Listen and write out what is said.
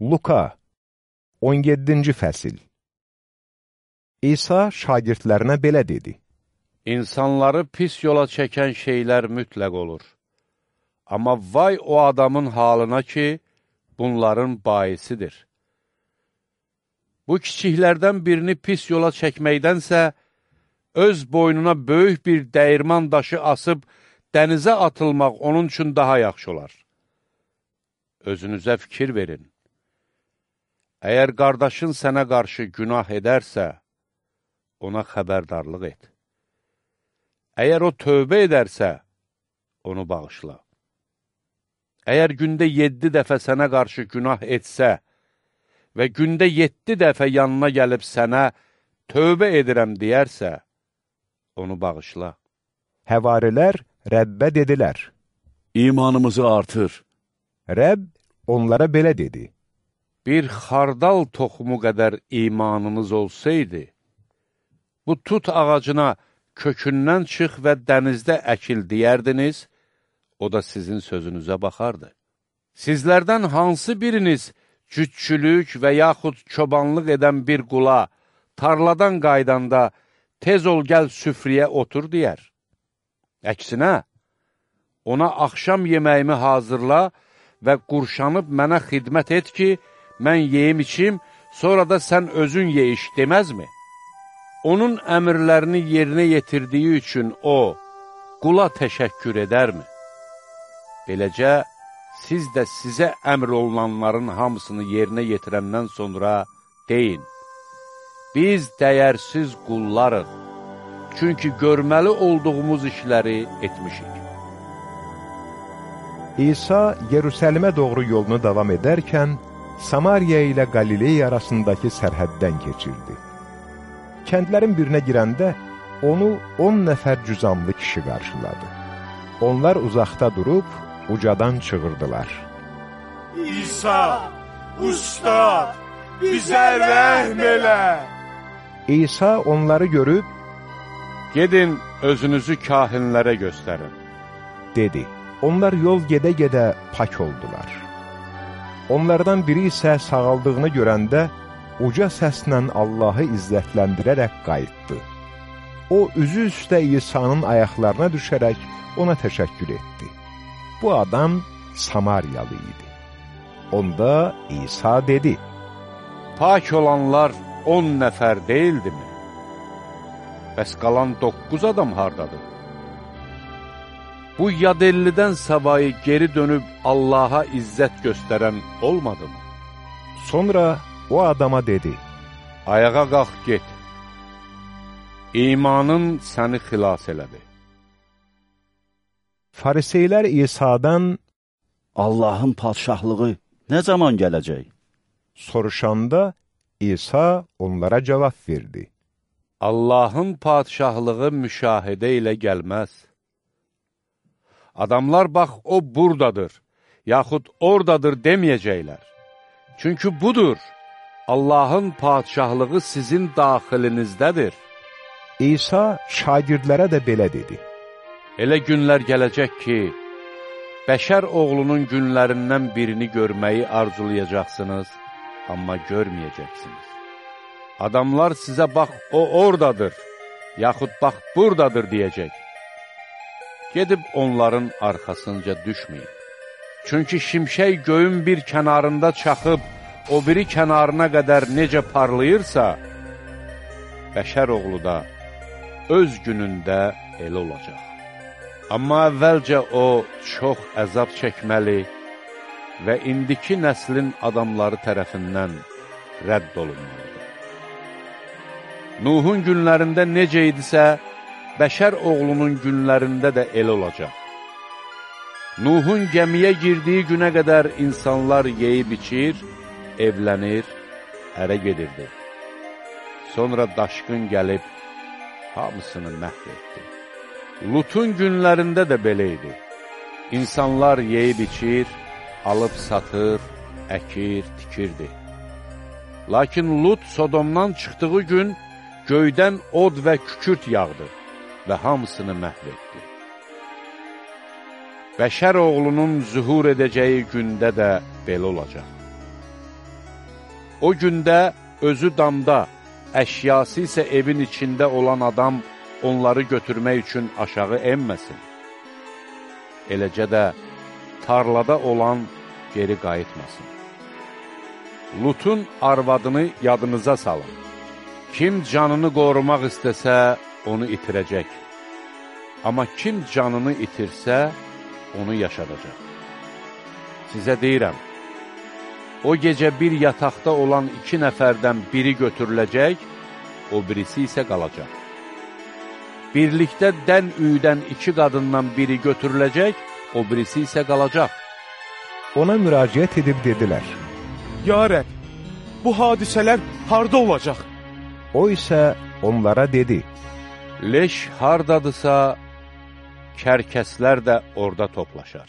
Luka 17-ci fəsil İsa şagirdlərinə belə dedi. İnsanları pis yola çəkən şeylər mütləq olur. Amma vay o adamın halına ki, bunların baisidir. Bu kiçiklərdən birini pis yola çəkməkdənsə, öz boynuna böyük bir dəyirman daşı asıb dənizə atılmaq onun üçün daha yaxşı olar. Özünüzə fikir verin. Əgər qardaşın sənə qarşı günah edərsə, ona xəbərdarlıq et. Əgər o tövbə edərsə, onu bağışla. Əgər gündə yeddi dəfə sənə qarşı günah etsə və gündə yeddi dəfə yanına gəlib sənə tövbə edirəm deyərsə, onu bağışla. Həvarilər Rəbbə dedilər. İmanımızı artır. Rəbb onlara belə dedi. Bir xardal toxumu qədər imanınız olsaydı, bu tut ağacına kökündən çıx və dənizdə əkil deyərdiniz, o da sizin sözünüzə baxardı. Sizlərdən hansı biriniz cütçülük və yaxud çobanlıq edən bir qula tarladan qaydanda tez ol gəl süfriyə otur deyər. Əksinə, ona axşam yeməyimi hazırla və qurşanıb mənə xidmət et ki, mən yeyim içim, sonra da sən özün yeyiş deməzmi? Onun əmrlərini yerinə yetirdiyi üçün o, qula təşəkkür edərmi? Beləcə, siz də sizə əmr olunanların hamısını yerinə yetirəndən sonra deyin, biz dəyərsiz qullarıq, çünki görməli olduğumuz işləri etmişik. İsa Yerusəlimə doğru yolunu davam edərkən, Samariya ilə Qaliley arasındakı sərhəddən keçirdi. Kəndlərin birinə girəndə onu 10 nəfər cüzamlı kişi qarşıladı. Onlar uzaqda durub, ucadan çığırdılar. İsa, Ustad, bizə rəhm elə! İsa onları görüb, Gedin, özünüzü kahinlərə göstərin. dedi. Onlar yol gedə-gedə pak oldular. Onlardan biri isə sağaldığını görəndə uca səslə Allahı izzətləndirərək qayıtdı. O, üzü üstə İsa'nın ayaqlarına düşərək ona təşəkkür etdi. Bu adam Samariyalı idi. Onda İsa dedi, Pak olanlar 10 nəfər deyildimi? Bəs qalan 9 adam hardadır? Bu yadellidən savayı geri dönüb Allaha izzət göstərən olmadı mı? Sonra o adama dedi, Ayağa qalx get. İmanın səni xilas elədi. Fariseylər İsa'dan Allahın padşahlığı nə zaman gələcək? soruşanda İsa onlara cavab verdi. Allahın padşahlığı müşahidə ilə gəlməz. Adamlar bax o buradadır, yaxud oradadır deməyəcəklər. Çünki budur, Allahın padşahlığı sizin daxilinizdədir. İsa şagirdlərə də belə dedi. Elə günlər gələcək ki, bəşər oğlunun günlərindən birini görməyi arzulayacaqsınız, amma görməyəcəksiniz. Adamlar sizə bax o oradadır, yaxud bax buradadır deyəcək. Gedib onların arxasınca düşməyin. Çünki şimşək göyün bir kənarında çaxıb, o biri kənarına qədər necə parlayırsa, bəşər oğlu da öz günündə elə olacaq. Amma əvvəlcə o çox əzab çəkməli və indiki nəslin adamları tərəfindən rədd olunmalıdır. Nuhun günlərində necə idisə, bəşər oğlunun günlərində də elə olacaq. Nuhun gəmiyə girdiyi günə qədər insanlar yeyib içir, evlənir, ərə gedirdi. Sonra daşqın gəlib, hamısını məhv etdi. Lutun günlərində də belə idi. İnsanlar yeyib içir, alıb satır, əkir, tikirdi. Lakin Lut Sodomdan çıxdığı gün göydən od və kükürt yağdı və hamısını məhv etdi. Bəşər oğlunun zühur edəcəyi gündə də belə olacaq. O gündə özü damda, əşyası isə evin içində olan adam onları götürmək üçün aşağı enməsin. Eləcə də tarlada olan geri qayıtmasın. Lutun arvadını yadınıza salın. Kim canını qorumaq istəsə, onu itirəcək. Amma kim canını itirsə, onu yaşadacaq. Sizə deyirəm, o gecə bir yataqda olan iki nəfərdən biri götürüləcək, o birisi isə qalacaq. Birlikdə dən üydən iki qadından biri götürüləcək, o birisi isə qalacaq. Ona müraciət edib dedilər. Ya Rəbb, bu hadisələr harda olacaq? O isə onlara dedi. Leş hardadısa, kərkəslər də orada toplaşar.